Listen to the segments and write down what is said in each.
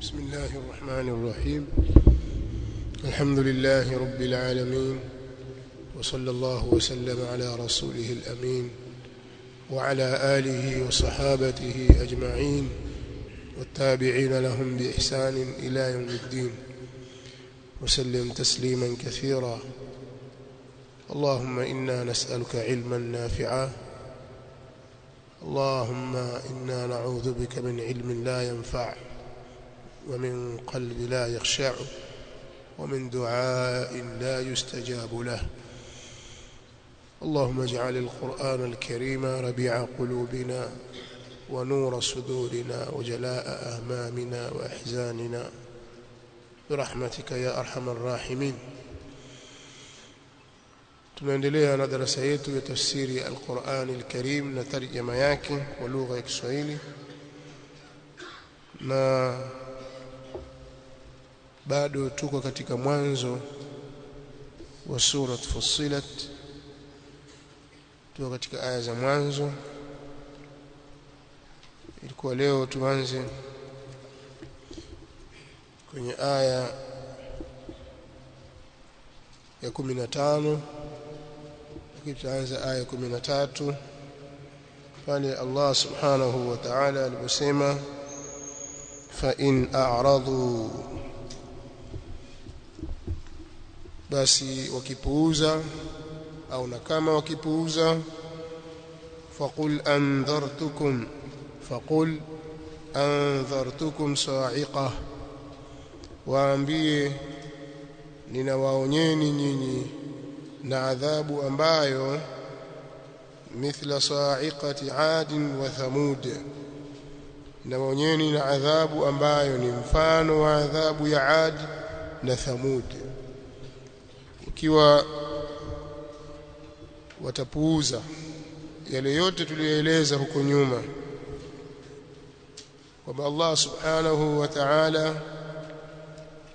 بسم الله الرحمن الرحيم الحمد لله رب العالمين وصلى الله وسلم على رسوله الأمين وعلى آله وصحابته أجمعين والتابعين لهم بإحسان إلى يوم الدين وسلم تسليما كثيرا اللهم إنا نسألك علما نافعا اللهم إنا نعوذ بك من علم لا ينفع ومن قلب لا يخشع ومن دعاء لا يستجاب له. اللهم اجعل القرآن الكريم ربيع قلوبنا ونور صدورنا وجلاء أهمامنا وأحزاننا. برحمتك يا أرحم الراحمين. Tunaendelea na darasa yetu ya tafsiri al-Qur'an al-Karim ya na bado tuko katika mwanzo wa sura Fussilat. Tuko katika aya za mwanzo. Ilikuwa leo tuanze kwenye aya ya 15 lakini tutaanza aya ya 13 pale Allah subhanahu wa ta'ala aliposema fa in a'radu basi wakipuuza au na kama wakipuuza faqul andhartukum faqul andhartukum sa'iqa. Waambie ninawaonyeni nyinyi na adhabu ambayo mithla sa'iqati 'adin wa thamud. Nawaonyeni na adhabu ambayo ni mfano wa adhabu ya 'ad na thamud ikiwa watapuuza yale yote tuliyoeleza huko nyuma kwamba Allah subhanahu wa ta'ala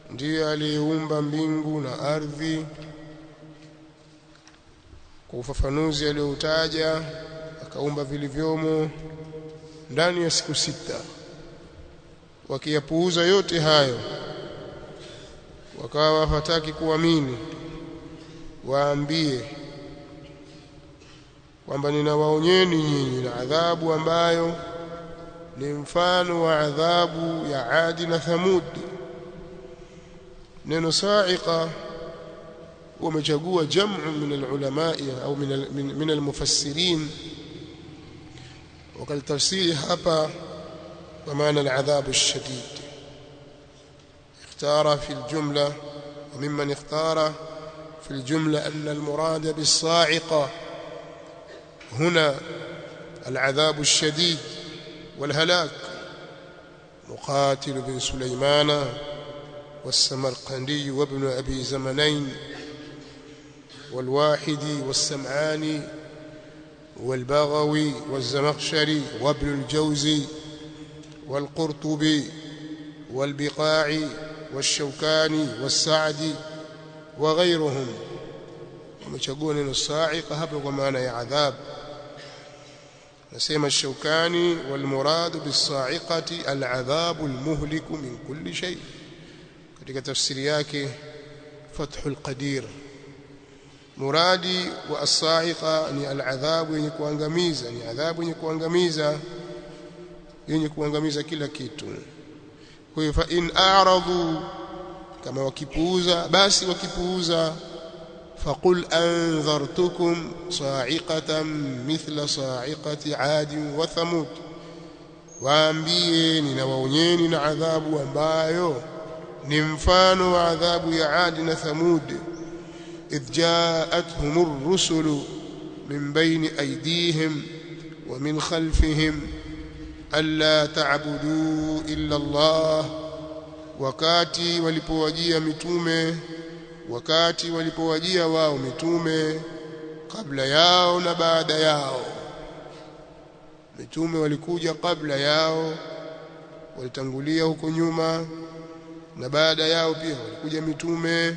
ndiye aliyeumba mbingu na ardhi kwa ufafanuzi aliyoutaja akaumba vilivyomo ndani ya siku sita. Wakiyapuuza yote hayo wakawa hataki kuamini waambie kwamba ninawaonyeni nyinyi na adhabu ambayo ni mfano wa adhabu ya Adi na Thamud neno sa'iqa wamechagua jamu min alulama au min almufassirin wakalitafsiri hapa kwa maana aladhabu alshadid اختار في الجملة وممن اختار في الجملة أن المراد بالصاعقة هنا العذاب الشديد والهلاك مقاتل بن سليمان والسمرقندي وابن أبي زمنين والواحدي والسمعاني والبغوي والزمخشري وابن الجوزي والقرطبي والبقاعي والشوكاني والسعدي وغيرهم wamechagua neno sa'iqa hapo kwa maana ya adhab nasema Shaukani walmuradu bisa'iqati al'adhabu almuhliku min kulli shay katika tafsiri yake Fathul Qadir muradi wa as-sa'iqa ni al'adhabu yenye kuangamiza ni adhabu yenye kuangamiza yenye kuangamiza kila kitu kwa fa in a'radu كما وكيبوزا بس وكيبوزا. فقل أنذرتكم صاعقة مثل صاعقة عاد وثمود. وأنبيين وونين عذاب وبايو نمفان وعذاب يعاد ثمود إذ جاءتهم الرسل من بين أيديهم ومن خلفهم ألا تعبدوا إلا الله wakati walipowajia mitume wakati walipowajia wao mitume kabla yao na baada yao mitume walikuja kabla yao walitangulia huko nyuma na baada yao pia walikuja mitume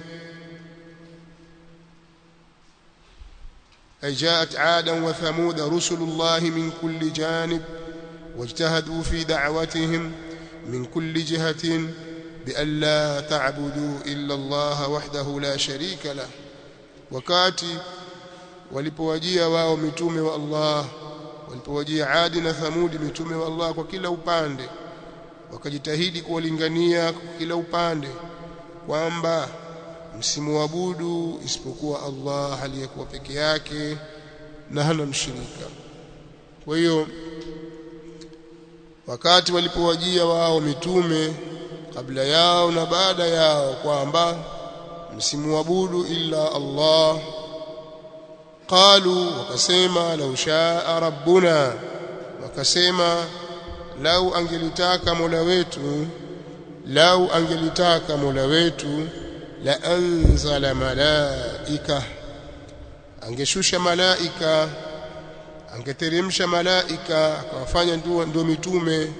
أي جاءت عادا وثمود رسل الله من كل جانب واجتهدوا في دعوتهم من كل جهة bialla ta'budu illa Allah wahdahu la sharika la wakati walipowajia wao mitume wa Allah walipowajia Adi na Thamudi mitume wa Allah kwa kila upande wakajitahidi kuwalingania kwa kila upande kwamba msimuabudu isipokuwa Allah aliyekuwa peke yake na hana mshirika. Kwa hiyo wakati walipowajia wao mitume kabla yao na baada yao kwamba msimuabudu illa Allah. Qalu wakasema lau shaa rabbuna wakasema lau angelitaka mola wetu lau angelitaka mola wetu la anzala malaika. Angeshusha malaika angeteremsha malaika akawafanya ndio mitume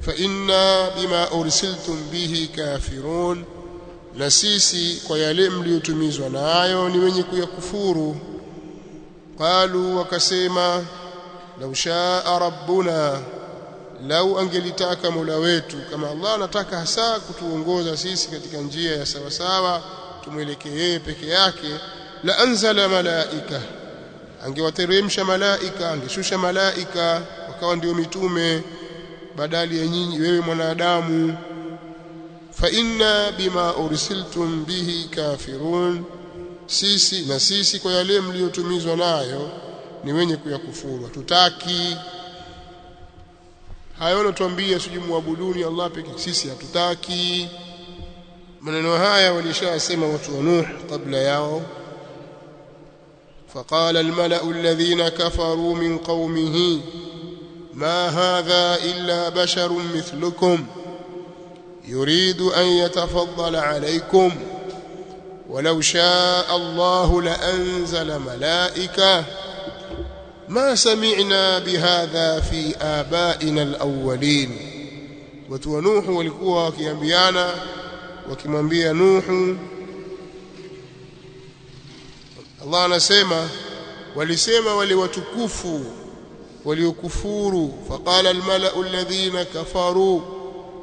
fa بما ursiltum bihi kafirun. Na sisi kwa yale mliotumizwa nayo ni wenye kuyakufuru. Qalu wakasema lau shaa rabbuna lau angelitaka mola wetu kama Allah anataka hasa kutuongoza sisi katika njia ya sawasawa sawa tumwelekee yeye peke yake la anzala malaika. Angewateremsha malaika angeshusha malaika wakawa ndio mitume badali ya nyinyi wewe mwanadamu fa inna bima ursiltum bihi kafirun sisi na sisi kwa yale mliotumizwa nayo ni wenye kuyakufuru hatutaki hayo natuambia sijui muabuduni Allah pekee sisi hatutaki maneno haya walishasema watu wa Nuh kabla yao فقال الملأ الذين كفروا من قومه ما هذا إلا بشر مثلكم يريد أن يتفضل عليكم. ولو شاء الله لأنزل ملائكة. ما سمعنا بهذا في آبائنا الأولين. وتونوح walikuwa wakiambiana wakimwambia Nuhu Allah anasema walisema wale watukufu waliokufuru. Faqala almalau alladhina kafaru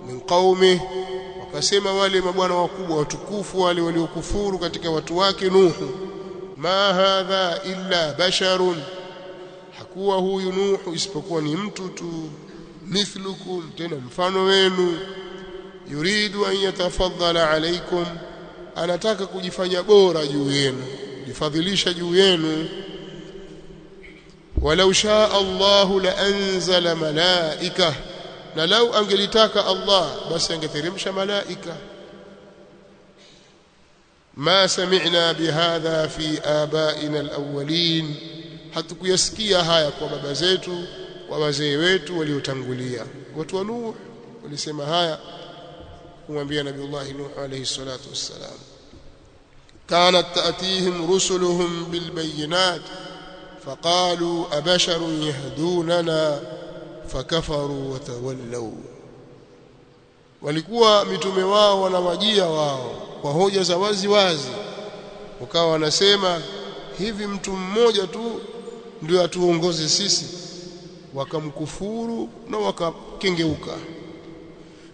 min qaumi wakasema wale mabwana wakubwa watukufu wale waliokufuru katika watu wake Nuhu ma hadha illa basharun. Hakuwa huyu Nuhu isipokuwa ni mtu tu mithlukum tena mfano wenu. Yuridu an yatafaddala alaikum anataka kujifanya bora juu yenu kujifadhilisha juu yenu ولو شاء الله لأنزل ملائكة. لو انجلتاك الله بس انجترمش ملائكة ما سمعنا بهذا في آبائنا الأولين حتك يسكي هايا قوما بزيتو وبزيويتو وليتنغليا وتو نوح وليسيما هايا ونبي نبي الله نوح عليه الصلاة والسلام كانت تأتيهم رسلهم بالبينات فقالوا أبشر يهدوننا فكفروا وتولوا walikuwa mitume wao wanawajia wao kwa hoja za wazi wazi ukawa wanasema hivi mtu mmoja tu ndio atuongoze sisi wakamkufuru na wakakengeuka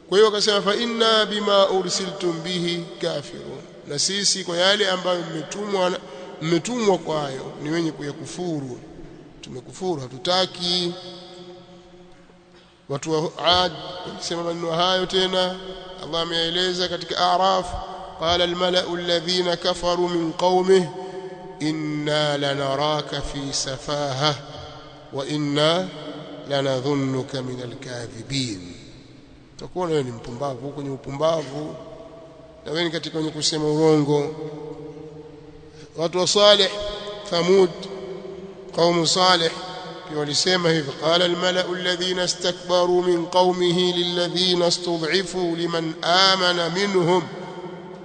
kwa hiyo wakasema fa inna bima ursiltum bihi kafirun na sisi kwa yale ambayo mmetumwa mmetumwa kwayo ni wenye kuyakufuru. Tumekufuru hatutaki. Watu wa Ad wakisema maneno hayo tena Allah ameeleza katika Araf qala almalau alladhina kafaru min qaumihi inna lanaraka fi safaha wa inna lanadhunnuka min alkadhibin. Utakuwa wewe ni mpumbavu kwenye upumbavu. Na wewe katika wenye kusema urongo watu wa salih thamud قوم صالح ولسema hivi qala almala'u alladhina istakbaru min qaumihi lilladhina istud'ifu liman amana minhum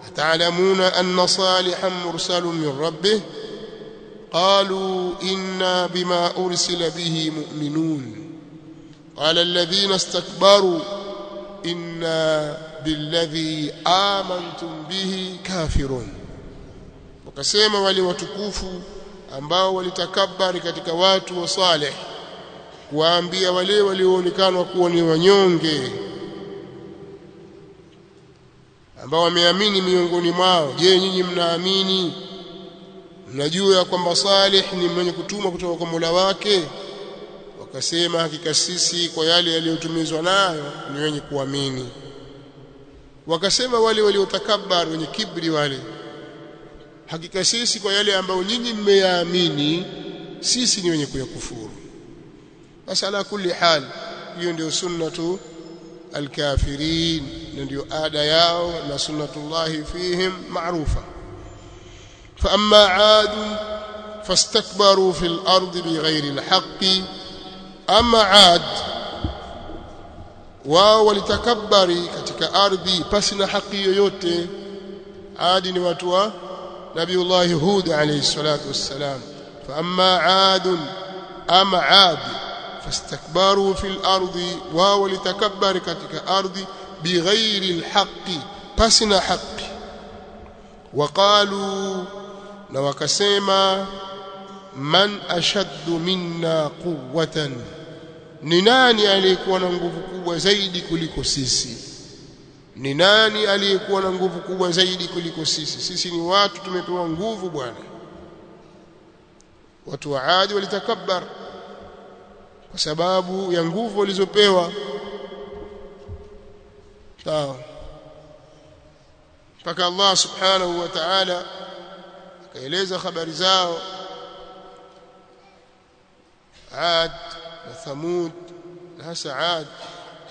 ata'lamuna anna salihan mursalun min rabbih قالوا إنا بما أرسل به مؤمنون قال الذين استكبروا إنا بالذي آمنتم به كافرون wakasema wale watukufu ambao walitakabari katika watu wa Saleh kuwaambia wale walioonekana kuwa ni wanyonge ambao wameamini miongoni mwao. Je nyinyi mnaamini? Mnajua ya kwamba saleh ni mwenye kutumwa kutoka kwa Mola wake? Wakasema hakika sisi kwa yale yaliyotumizwa nayo ni wenye kuamini. Wakasema wale waliotakabari wenye kibri wale hakika sisi kwa yale ambayo nyinyi mmeyaamini sisi ni wenye kuyakufuru. Basi ala kulli hal hiyo ndio sunnatu alkafirin na ndio ada yao na sunnatullahi fihim maarufa fa amma aad fastakbaru fil ardi bighairi alhaqi ama aad wao walitakabari katika ardhi pasi na haki yoyote. Adi ni watu wa nabiullahi hud هود عليه wassalam. والسلام amma عاد ama عاد فاستكبروا في ardi واو لتكبر katika ardhi بغير الحق pasi na haki waqalu na wakasema man ashaddu minna quwwatan ni nani aliyekuwa na nguvu kubwa zaidi kuliko sisi ni nani aliyekuwa na nguvu kubwa zaidi kuliko sisi? Sisi ni watu tumepewa nguvu bwana. Watu wa adi walitakabbar kwa sababu ya nguvu walizopewa. Sawa. Mpaka Allah subhanahu wa ta'ala akaeleza habari zao. Ad na Thamud na hasa Ad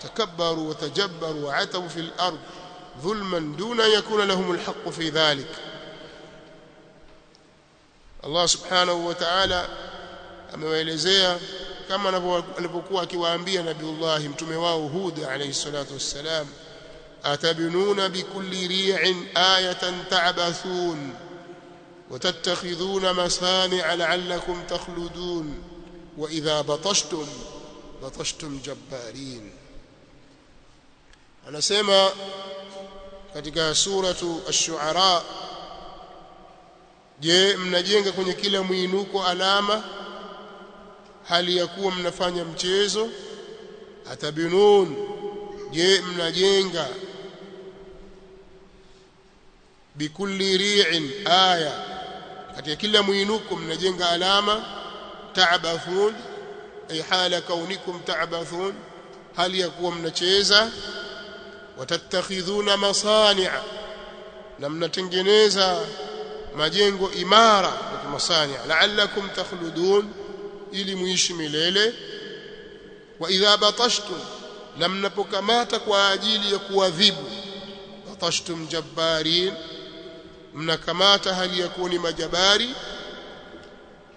تكبروا وتجبروا وعتوا في الأرض ظلما دون أن يكون لهم الحق في ذلك. الله سبحانه وتعالى amewaelezea kama alivyokuwa akiwaambia nabiullah mtume wao Hud alayhi salatu wassalam atabinuna bikulli ri'in ayatan ta'bathun وتتخذون مصانع لعلكم تخلدون وإذا بطشتم بطشتم جبارين anasema katika suratu ash-shu'ara je mnajenga kwenye kila mwinuko alama hali ya kuwa mnafanya mchezo? Atabinun je mnajenga? Bikulli ri'in aya katika kila mwinuko mnajenga alama ta'bathun ay hala kaunikum ta'bathun hali ya kuwa mnacheza watattakhidhuna masani'a na mnatengeneza majengo imara ya masani'a la'allakum takhludun ili muishi milele. Wa idha batashtum na mnapokamata kwa ajili ya kuadhibu. Batashtum jabbarin mnakamata hali ya kuwa ni majabari.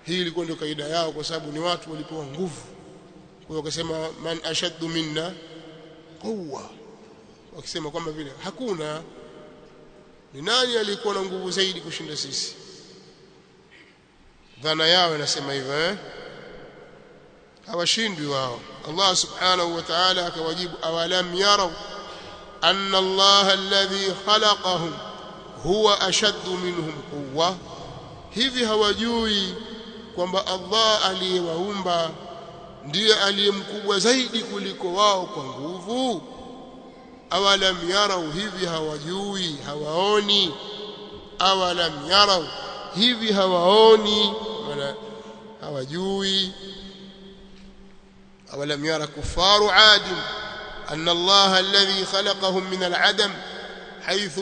Hii ilikuwa ndio kaida yao kwa sababu ni watu walipewa nguvu. Kwa hiyo wakasema man ashaddu minna quwwa wakisema kwamba vile hakuna. Ni nani aliyekuwa na nguvu zaidi kushinda sisi? Dhana yao inasema hivyo eh? Hawashindwi wao. Allah subhanahu wa ta'ala akawajibu awalam yarau anna Allah alladhi khalaqahum huwa ashaddu minhum quwwa. Hivi hawajui kwamba Allah aliyewaumba ndiye aliyemkubwa zaidi kuliko wao kwa nguvu awalam yarau hivi hawajui hawaoni awalam yarau hivi hawaoni maana hawajui awalam yara kufaru adim أن الله الذي خلقهم من العدم حيث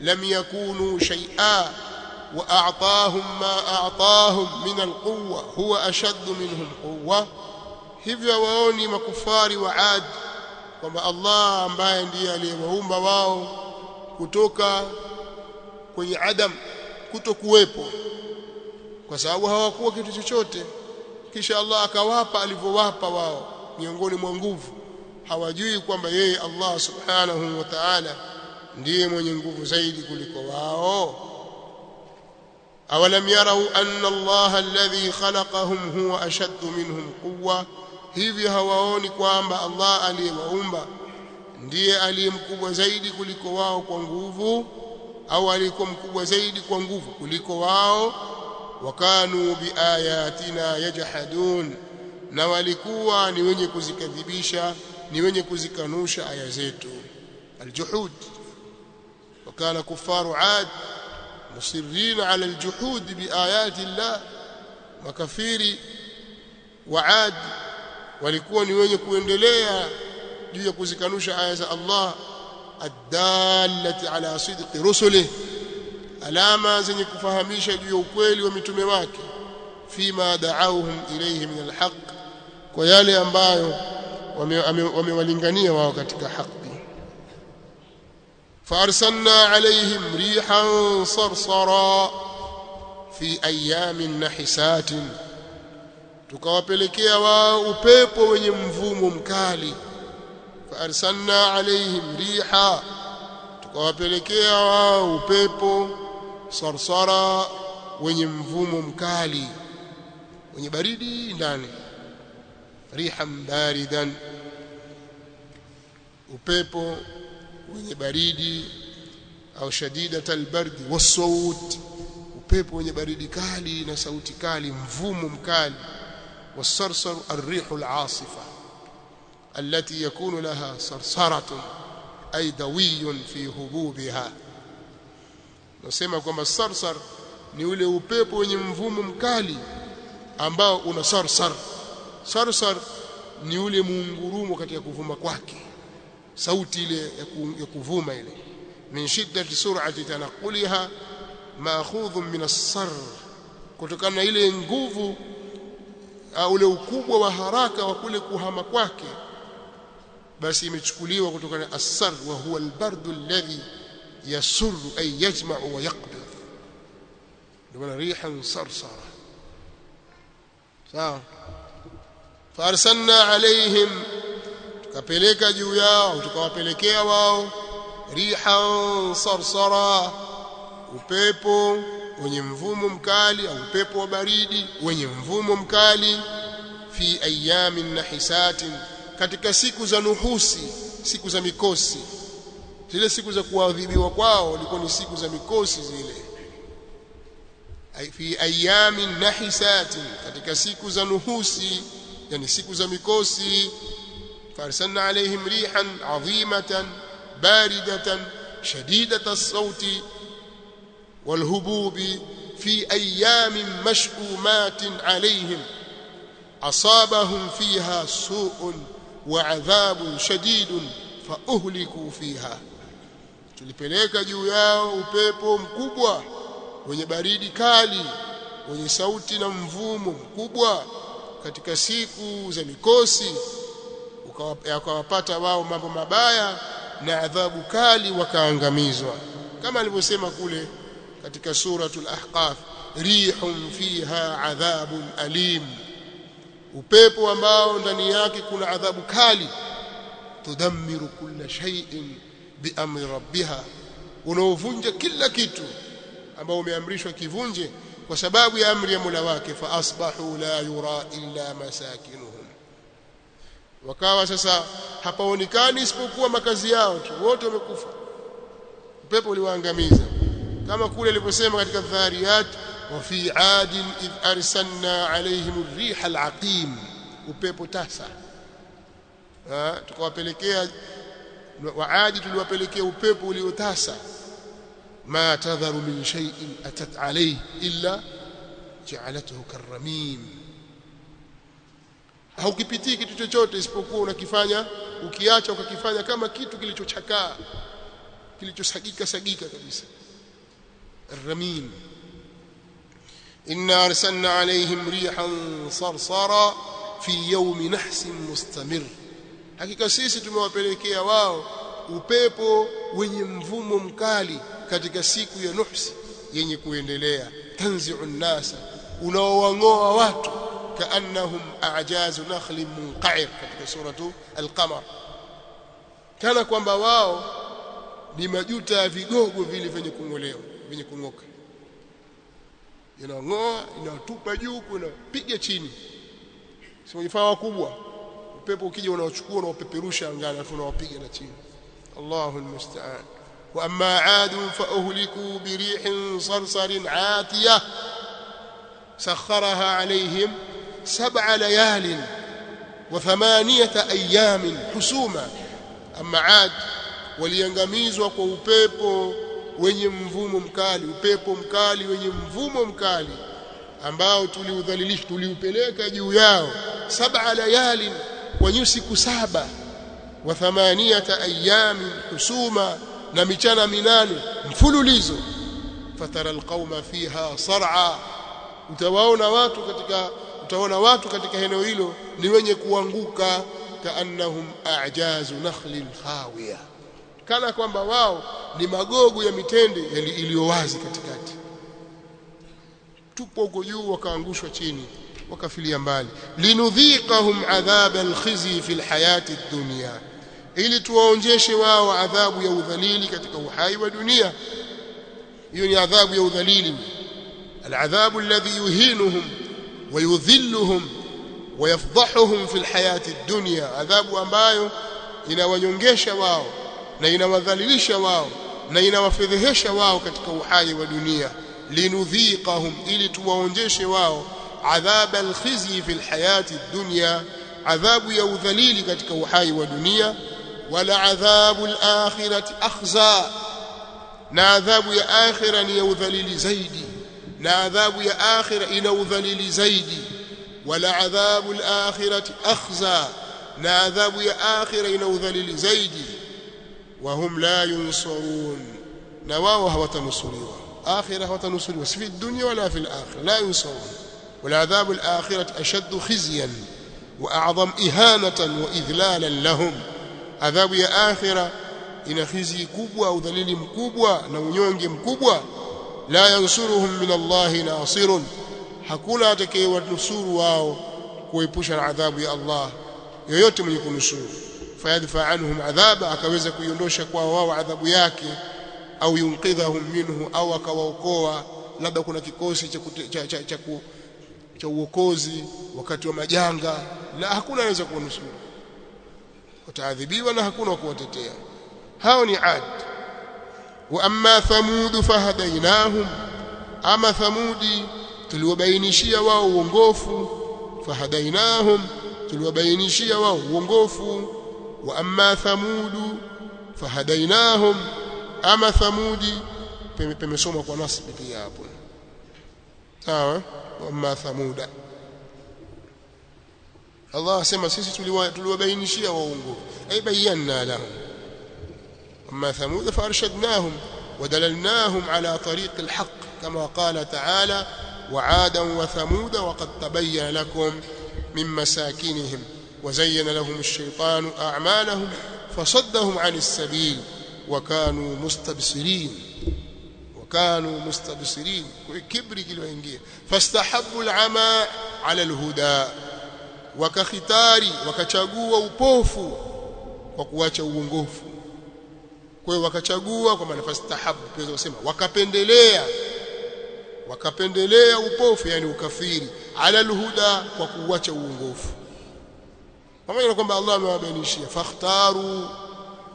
لم يكونوا شيئا وأعطاهم ما أعطاهم من القوة هو أشد منهم قوة hivyo waoni makufari wa Ad kwamba Allah ambaye ndiye aliyewaumba wao kutoka kwenye adam kutokuwepo kwa sababu hawakuwa kitu chochote. Kisha Allah akawapa alivyowapa wao miongoni mwa nguvu. Hawajui kwamba yeye Allah subhanahu wa ta'ala ndiye mwenye nguvu zaidi kuliko wao. Awalam yarau anna Allah alladhi khalaqahum huwa ashaddu minhum quwwa hivyo hawaoni kwamba Allah aliyewaumba ndiye aliye mkubwa zaidi kuliko wao kwa nguvu au aliyekuwa mkubwa zaidi kwa nguvu kuliko wao. Wakanu biayatina yajhadun na walikuwa ni wenye kuzikadhibisha ni wenye kuzikanusha aya zetu. Aljuhud. Wakana kufaru ad musirrin ala aljuhud biayati llah makafiri wa adi walikuwa ni wenye kuendelea juu ya kuzikanusha aya za Allah adallati ala sidqi rusulih alama zenye kufahamisha juu ya ukweli wa mitume wake fima da'awhum ilayhi min alhaq kwa yale ambayo wamewalingania wao katika haki فارسلنا عليهم ريحا صرصرا في ايام نحسات tukawapelekea wao upepo wenye mvumo mkali. Faarsalna alaihim riha tukawapelekea wao upepo sarsara wenye mvumo mkali wenye baridi ndani rihan baridan upepo wenye baridi au shadidat albardi wasawt upepo wenye baridi kali na sauti kali mvumo mkali والصرصر الريح العاصفة التي يكون لها صرصرة أي دوي في هبوبها. نسمع كما الصرصر نيولي وبيبو ينفوم مكالي أمباء صرصر. صرصر نيولي منغروم كتي يكفوم كواكي صوتي يكفوم إلي من شدة سرعة تنقلها ماخوذ من الصر kutokana إلي nguvu ule ukubwa wa haraka wa kule kuhama kwake basi imechukuliwa kutokana asar wa huwa albardu alladhi yasurru ay yajma'u wa yaqbid ndio rihan sarsara. Sawa? Farsalna alaihim tukapeleka juu yao tukawapelekea wao rihan sarsara upepo wenye mvumo mkali au upepo wa baridi wenye mvumo mkali fi ayamin nahisatin katika siku za nuhusi siku za mikosi. Zile siku za kuadhibiwa kwao ilikuwa ni siku za mikosi zile. Fi ayamin nahisatin katika siku za nuhusi yani siku za mikosi. Farsalna alaihim rihan adhimatan baridatan shadidata as-sauti والهبوب في أيام مشؤومات عليهم أصابهم فيها سوء وعذاب شديد فأهلكوا فيها tulipeleka juu yao upepo mkubwa wenye baridi kali wenye sauti na mvumo mkubwa katika siku za mikosi ukawapata wao mambo mabaya na adhabu kali wakaangamizwa kama alivyosema kule katika suratul ahqaf rihun fiha adhabun alim. Upepo ambao ndani yake kuna adhabu kali tudammiru kulla shay'in biamri rabbiha unaovunja kila kitu ambao umeamrishwa kivunje kwa sababu ya amri ya Mola wake fa asbahu la yura illa masakinuhum. Wakawa sasa hapaonekani isipokuwa makazi yao wote wamekufa. Upepo uliwaangamiza kama kule alivyosema katika dhariyat wa fi adin id arsalna alaihim ar-riha al-aqim. Upepo tasa. Tukawapelekea waadi tuliwapelekea upepo uliotasa. Ma tadharu min shay'in atat alayhi illa ja'alathu karramim. Haukipitii kitu chochote isipokuwa unakifanya ukiacha ukakifanya kama kitu kilichochakaa kilichosagika sagika kabisa الرميم إنا أرسلنا عليهم ريحا صرصرا في يوم نحس مستمر hakika sisi tumewapelekea wao upepo wenye mvumo mkali katika siku ya nuhsi yenye kuendelea tanzi'u nasa unaowang'oa watu kaannahum a'jazu nakhlin munqa'ir katika suratu al-qamar kana kwamba wao ni majuta ya vigogo vile vyenye kung'olewa vyenye kung'oka. Inang'oa inatupa juu inapiga chini. Si vifaa wakubwa? Upepo ukija unaochukua unaopeperusha angani afu unawapiga na chini. Allahu almusta'an. Wa amma 'adu fa uhliku bi rihin sarsarin 'atiyah sakharaha 'alayhim sab'a layalin wa thamaniyata ayamin husuma. Amma 'ad waliangamizwa kwa upepo wenye mvumo mkali upepo mkali wenye mvumo mkali ambao tuliudhalilisha tuliupeleka juu yao saba layalin kwa siku saba wa thamaniyata ayami husuma na michana minane mfululizo. Fatara alqauma fiha sar'a utawaona watu katika utaona watu katika eneo hilo ni wenye kuanguka kaannahum a'jazu nakhlin khawiya kana kwamba wao ni magogo ya mitende iliyo wazi katikati. Tupo huko juu wakaangushwa chini wakafilia mbali. Linudhiqahum adhab alkhizi fi alhayati dunya ili tuwaonjeshe wao adhabu ya udhalili katika uhai wa dunia. Hiyo ni adhabu ya udhalili. Aladhabu alladhi yuhinuhum wayudhilluhum wayafdahuhum fi alhayati dunya adhabu ambayo inawanyongesha wao na inawadhalilisha wao na inawafedhehesha wao katika uhai wa dunia linudhiqahum ili tuwaonjeshe wao adhab alkhizi fi alhayati dunya adhabu ya udhalili katika uhai wa dunia wala adhabu alakhirati akhza na adhabu ya akhira ni ya udhalili zaidi na adhabu ya akhira ina udhalili zaidi wala adhabu alakhirati akhza na adhabu ya akhira ina udhalili zaidi وهم لا ينصرون. نواو هوتنصروا آخرة هوتنصروا في الدنيا ولا في الآخرة. لا ينصرون. والعذاب الآخرة أشد خزيا وأعظم إهانة وإذلالا لهم. عذاب يا آخرة. إن خزي كبوة وذليل كبوة نونيونج كبوة لا ينصرهم من الله ناصر. حكولا تكي ونصروا ويبوش العذاب يا الله. يويت من يكون نصروا fayadfa anhum adhaba akaweza kuiondosha kwa wao adhabu yake au yunqidhahum minhu au akawaokoa. Labda kuna kikosi cha cha cha, cha, cha uokozi wakati wa majanga la hakuna anaweza kuwanusuru. Wataadhibiwa na hakuna kuwatetea. Hao ni ad. Wa amma thamud fahadainahum ama thamudi tuliwabainishia wao uongofu. Fahadainahum tuliwabainishia wao uongofu amma thamudu fahadainahum ama thamudi pemesoma kwa nasbi pia hapo sawa wa amma thamuda Allah asema sisi tuliwabainishia wao uongofu ay bayyana lahum amma thamud farshadnahum ودللناهم على طريق الحق كما قال تعالى وعادا وثمود وقد تبين لكم من مساكنهم وزين لهم الشيطان أعمالهم فصدهم عن السبيل وكانوا مستبصرين وكانوا مستبصرين كبر كيلو ingia فاستحبوا العمى على الهدى وكختاري wakachagua upofu kwa kuacha uongofu kwa hiyo wakachagua kwa maana fastahabu pia kusema wakapendelea wakapendelea upofu yani ukafiri ala alhuda kwa kuacha uongofu pamoja na kwamba Allah amewabainishia fakhtaru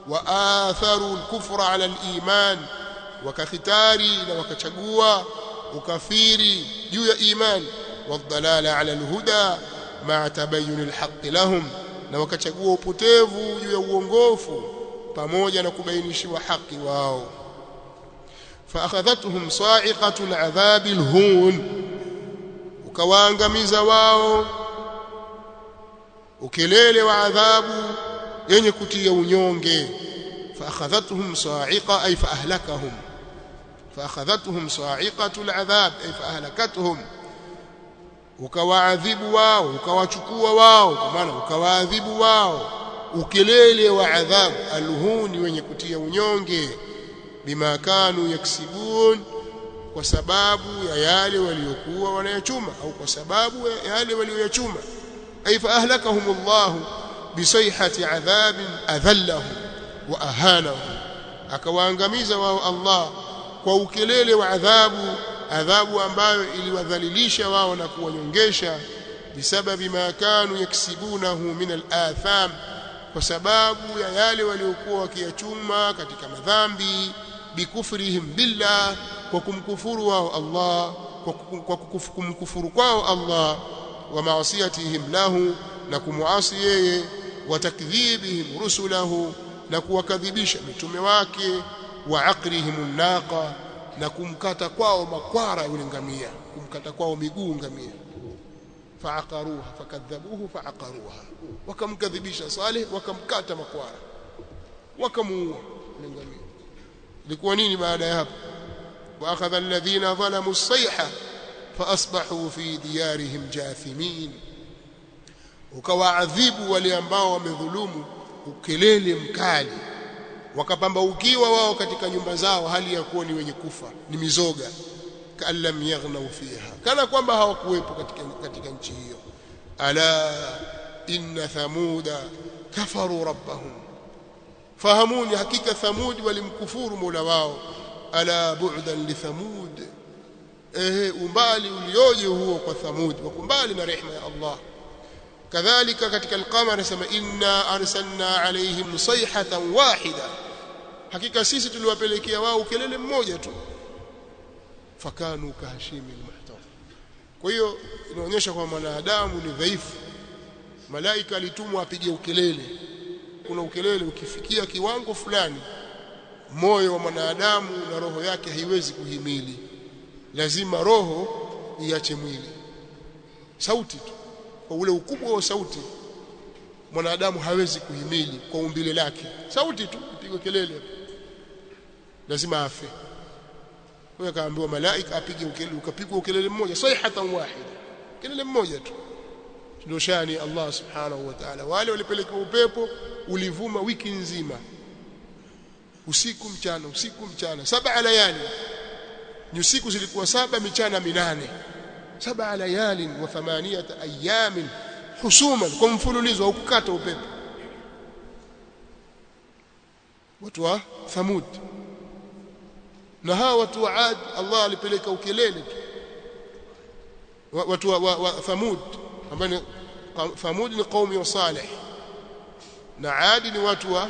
wa atharu al-kufra ala al-iman wakakhitari na wakachagua ukafiri juu ya iman wadhalala ala al-huda ma tabayyun al-haqq lahum na wakachagua upotevu juu ya uongofu pamoja na kubainishiwa haki wao فاخذتهم صاعقه العذاب الهون ukawaangamiza wao ukelele wa adhabu yenye kutia unyonge فاخذتهم صاعقه اي فاهلكهم فاخذتهم صاعقه العذاب اي فاهلكتهم ukawaadhibu wao ukawachukua wao kwa maana ukawaadhibu wao ukelele wa adhabu alhuni wenye kutia unyonge bima kanu yaksibun kwa sababu ya yale waliokuwa wanayachuma au kwa sababu ya yale walioyachuma ay fa الله bisayhati عذاب wa ahanahum akawaangamiza wao Allah kwa ukelele wa adhabu adhabu ambayo iliwadhalilisha wao na kuwanyongesha. Bisababi ma kanu yaksibunahu min al-atham kwa sababu ya yale waliokuwa wakiyachuma katika madhambi. Bikufrihim billah kwa kumkufuru wao Allah kwa kumkufuru kwao Allah wa maasiyatihim lahu na kumuasi yeye wa takdhibihim rusulahu na kuwakadhibisha mitume wake wa aqrihim naqa na kumkata kwao makwara yule ngamia kumkata kwao miguu ngamia. Faaqaruha fakadhabuhu faaqaruha. Wakamkadhibisha Saleh wakamkata makwara. Wakamuua ngamia. Ilikuwa nini baada ya hapo? Wa akhadha alladhina zalamu as faasbahu fi diyarihim jathimin ukawaadhibu wale ambao wamedhulumu ukelele mkali. Wakapambaukiwa wao katika nyumba zao hali ya kuwa ni wenye kufa ni mizoga. Kalam yaghnau fiha. Kana kwamba hawakuwepo katika, katika nchi hiyo. Ala inna thamuda kafaru rabbahum. Fahamuni hakika thamud walimkufuru mola wao. Ala bu'dan lithamud thamud ehe umbali ulioje huo kwa thamud wako mbali na rehema ya Allah. Kadhalika katika alqama anasema inna arsalna alaihim sayhatan wahida. Hakika sisi tuliwapelekea wao kelele mmoja tu. Fakanu kahashimi almuhtar. Kwa hiyo inaonyesha kwamba mwanadamu ni dhaifu. Malaika alitumwa apige ukelele. Kuna ukelele ukifikia kiwango fulani moyo wa mwanadamu na roho yake haiwezi kuhimili lazima roho iache mwili. Sauti tu. Kwa ule ukubwa wa sauti mwanadamu hawezi kuhimili kwa umbile lake. Sauti tu ipigwe kelele. Lazima afe. Huyo akaambiwa malaika apige ukelele ukapigwa ukelele mmoja sayhatan wahida. Kelele mmoja tu. Ndio shani Allah subhanahu wa ta'ala. Wale walipelekewa upepo ulivuma wiki nzima. Usiku mchana usiku mchana. Saba layali ni usiku zilikuwa saba michana minane. Saba layalin wa thamaniyata ayamin husuman. Kwa mfululizo au kukata upepo. Watu wa thamud. Na hawa watu wa ad Allah alipeleka ukelele tu. Watu wa, wa, wa thamud. Ambao thamud ni qaumi wa salih na adi ni watu wa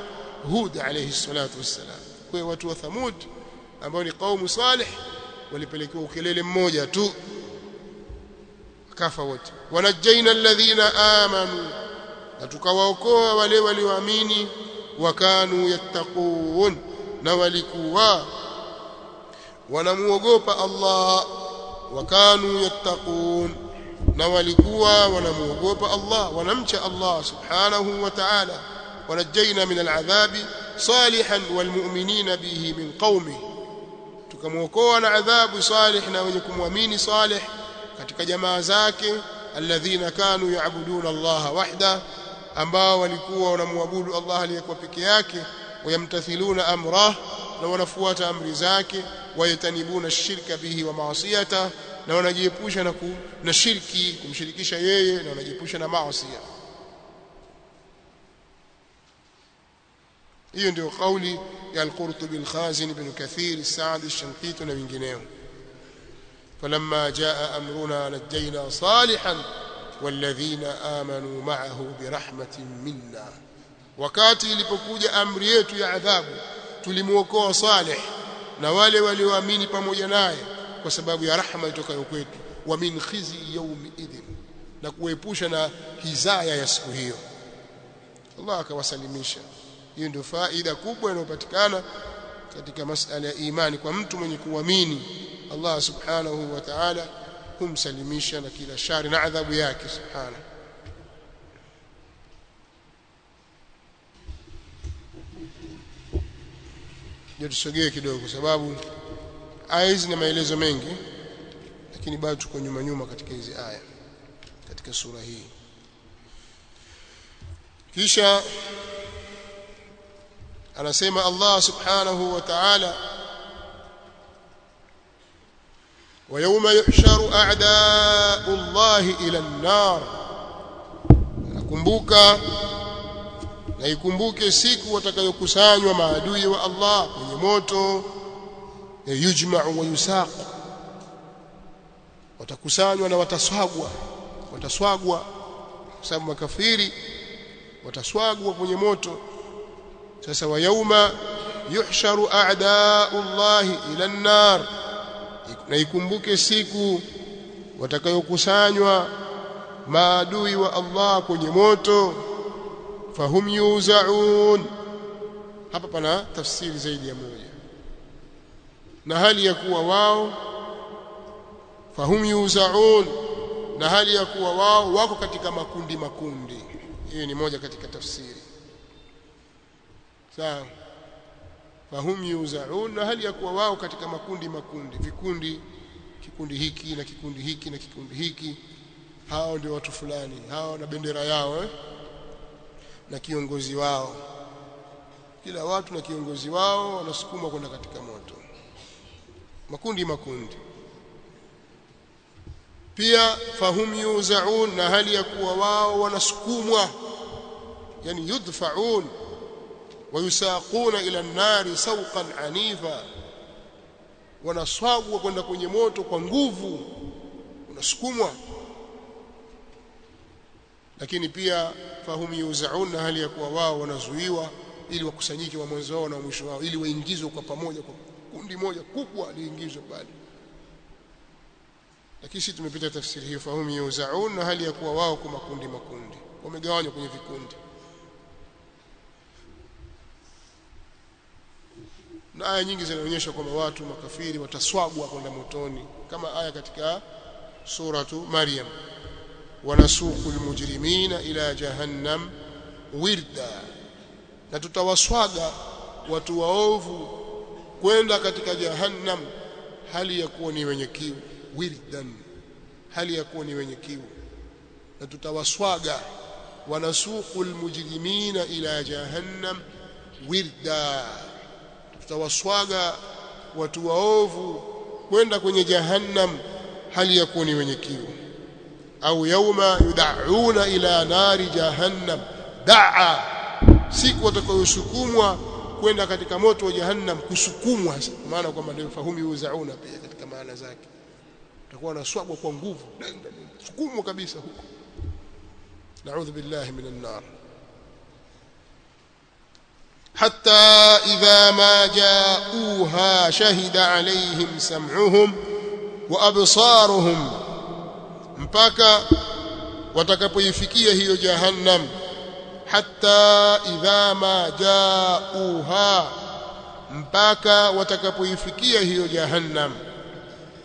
hud alayhi salatu wassalam. Kwa watu wa thamud ambao ni qaumu salih walipelekewa ukelele mmoja tu kafa wote. Wanajaina alladhina amanu na tukawaokoa wale walioamini wakanu yattaqun na walikuwa wanamuogopa Allah wakanu yattaqun na walikuwa wanamuogopa Allah wanamcha Allah subhanahu wa ta'ala. Wanajaina min al'adhabi salihan walmu'minina bihi min qaumihi tukamwokoa na adhabu salih na wenye kumwamini salih katika jamaa zake alladhina kanu yaabuduna Allah wahda ambao walikuwa wanamwabudu Allah aliyekuwa peke yake wayamtathiluna amrah na wanafuata amri zake wayatanibuna shirka bihi wa maasiyata na wanajiepusha na, na shirki kumshirikisha yeye na wanajiepusha na maasi hiyo ndio kauli ya al-Qurtubi al-Khazin ibn Kathir Sa'd al-Shanqiti na wengineo falamma jaa amruna najjayna salihan walladhina amanu ma'ahu birahmatin minna. Wakati ilipokuja amri yetu ya adhabu tulimuokoa salih na wale walioamini pamoja naye kwa sababu ya rahma itokayo kwetu. Wa min khizi yawmi idhin na kuepusha na hizaya ya siku hiyo. Allah akawasalimisha hiyo ndio faida kubwa inayopatikana katika masala ya imani kwa mtu mwenye kuamini Allah subhanahu wa ta'ala humsalimisha na kila shari na adhabu yake subhana ndio tusogee kidogo sababu aya hizi na maelezo mengi lakini bado tuko nyuma nyuma katika hizi aya katika sura hii. Kisha anasema Allah subhanahu wa ta'ala ويوم يحشر أعداء الله إلى النار nakumbuka na ikumbuke siku watakayokusanywa maadui wa Allah kwenye moto yujma'u wa yusaq watakusanywa na wataswagwa wataswagwa kwa sababu makafiri wataswagwa kwenye moto sasa wa yauma yuhsharu a'da'u llahi ila an-nar. Na ikumbuke siku watakayokusanywa maadui wa Allah kwenye moto fahum yuzaun. Hapa pana tafsiri zaidi ya moja. Na hali ya kuwa wao fahum yuzaun. Na hali ya kuwa wao wako katika makundi makundi. Hiyo ni moja katika tafsiri sawa fahum yuzaun na hali ya kuwa wao katika makundi makundi vikundi kikundi hiki na kikundi hiki na kikundi hiki. Hao ndio watu fulani hao na bendera yao eh? na kiongozi wao. Kila watu na kiongozi wao wanasukumwa kwenda katika moto. Makundi makundi. Pia fahum yuzaun na hali ya kuwa wao wanasukumwa. Yani yudfaun wayusaquna ila nnari sauqan anifa. Wanaswagwa kwenda kwenye moto kwa nguvu unasukumwa lakini pia fahum yuzaun na hali ya kuwa wao wanazuiwa ili wakusanyike wa mwanzo wao na mwisho wao ili waingizwe kwa pamoja kwa kundi moja kubwa liingizwe pale lakini sisi tumepita tafsiri hiyo fahum yuzaun na hali ya kuwa wao kwa makundi makundi wamegawanywa kwenye vikundi na aya nyingi zinaonyesha kwamba watu makafiri wataswagwa kwenda motoni kama aya katika suratu Maryam. Wanasuku almujrimina ila jahannam wirda. Na tutawaswaga watu waovu kwenda katika jahannam hali ya kuwa ni wenye kiu wirdan. Hali ya kuwa ni wenye kiu. Na tutawaswaga wanasuku almujrimina ila jahannam wirda tutawaswaga watu waovu kwenda kwenye jahannam hali ya kuwa ni wenye kiu. Au yauma yudauna ila nari jahannam daa siku watakayosukumwa kwenda katika moto wa jahannam kusukumwa maana kwamba ndio fahumu yuzauna pia katika maana zake. Utakuwa unaswagwa kwa nguvu. Sukumwa kabisa huko. Naudhu billahi minan nar حتى إذا ما جاءوها شهد عليهم سمعهم وأبصارهم مباكا وتكبوا يفكيه هي جهنم حتى إذا ما جاءوها مباكا وتكبوا يفكيه هي جهنم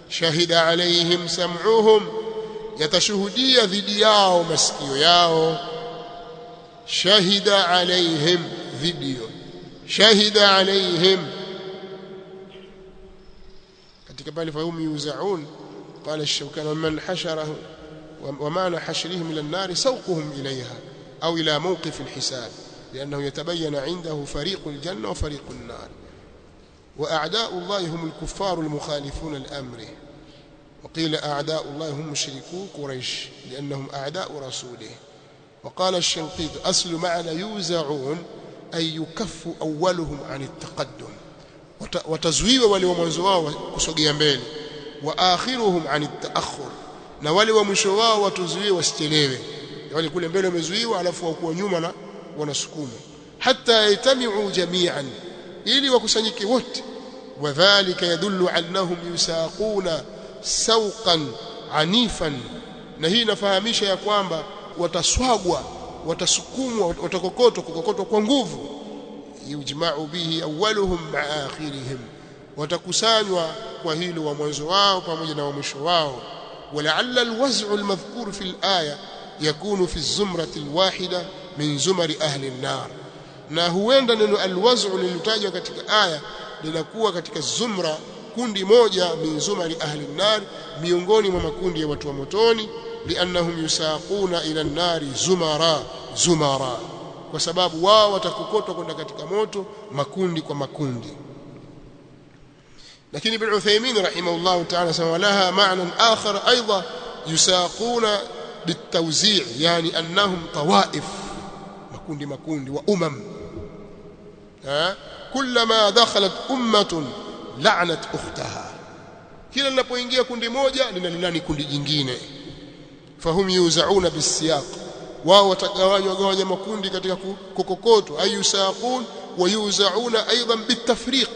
شهد عليهم سمعهم يتشهدي ذدياه مسكيو ياو شهد عليهم ذدياه shahida alaihim katika pale fahum yuzaun قال الشوكان ومن حشره ومعنى حشرهم إلى النار سوقهم إليها أو إلى موقف الحساب لأنه يتبين عنده فريق الجنة وفريق النار. وأعداء الله هم الكفار المخالفون لأمره. وقيل أعداء الله هم مشركو قريش لأنهم أعداء رسوله. وقال الشنقيط أصل معنى يوزعون ay yukaffu awwaluhum an taqaddum. Watazuiwa wale wa mwanzo wao kusogea mbele. Wa akhiruhum an taakhur. Na wale wa mwisho wao watuzuiwe wasichelewe. Wale kule mbele wamezuiwa alafu wakuwa nyuma na wanasukuma hatta yatamiu jami'an. Ili wakusanyike wote. Wadhālika yadullu annahum yusaquna sawqan anifan. Na hii inafahamisha ya kwamba wataswagwa watasukumwa watakokotwa kukokotwa kwa nguvu yujma'u bihi awwaluhum ma'a akhirihim watakusanywa kwa hilo wa mwanzo wao pamoja na wa mwisho wao ولعل الوزع المذكور في الآية يكون في الزمرة الواحدة من زمر أهل النار na huenda neno alwaz'u lililotajwa katika aya linakuwa katika zumra kundi moja min zumari ahli nar miongoni mwa makundi ya watu wa motoni liannahum yusaquna ila nnari zumara zumara. Kwa sababu wao watakokotwa kwenda katika moto makundi kwa makundi. Lakini ibn Uthaymeen rahimahullah ta'ala sema laha ma'nan akhar aidha yusaquna bitawzi' yani annahum tawaif. Makundi makundi wa umam. Ha? Kullama dakhalat ummatun la'nat ukhtaha. Kila linapoingia kundi moja linalilani kundi jingine fahum yuzauna bisiyaq wao watagawanywa gawanya makundi katika kokokotwa ayusaqun wa yuzauna aidan bitafriq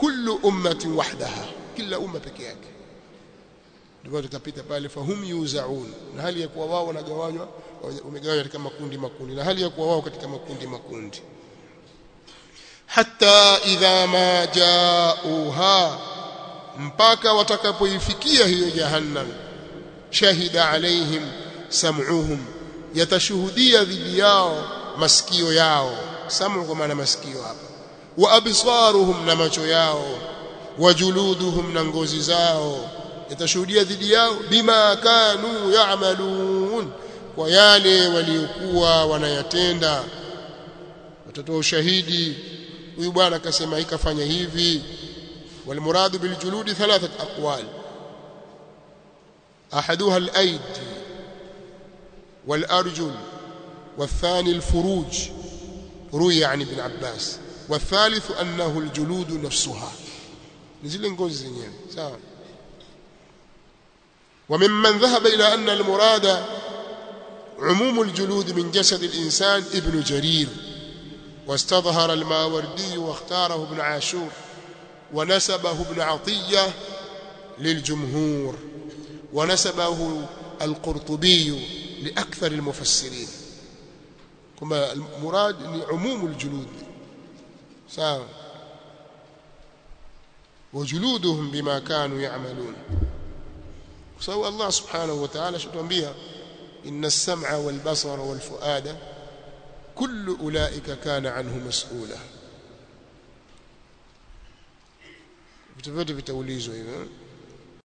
kullu ummatin wahdaha kila umma peke yake. Ndio tukapita pale fahum yuzaun na hali ya kuwa wao wanagawanywa wamegawanywa katika makundi makundi na hali ya kuwa wao katika makundi makundi. Hatta idha ma jauha mpaka watakapoifikia hiyo jahannam shahida alaihim sam'uhum yatashuhudia dhidi yao masikio yao. Sam'u kwa maana masikio hapa. Wa absaruhum na macho yao wa juluduhum na ngozi zao yatashuhudia dhidi yao bima kanu ya'malun kwa yale waliokuwa wanayatenda. Watatoa ushahidi huyu bwana akasema ikafanya hivi. Walmuradu biljuludi thalathat aqwali أحدها الأيدي والأرجل والثاني الفروج روي عن ابن عباس. والثالث أنه الجلود نفسها. نزل نقول زينين سواء وممن ذهب إلى أن المراد عموم الجلود من جسد الإنسان ابن جرير واستظهر الماوردي واختاره ابن عاشور ونسبه ابن عطية للجمهور. ونسبه القرطبي لأكثر المفسرين. كما المراد عموم الجلود. سواء وجلودهم بما كانوا يعملون. سواء الله سبحانه وتعالى تنبيها إن السمع والبصر والفؤاد كل أولئك كان عنه مسؤولا. vitu vitaulizwa hivyo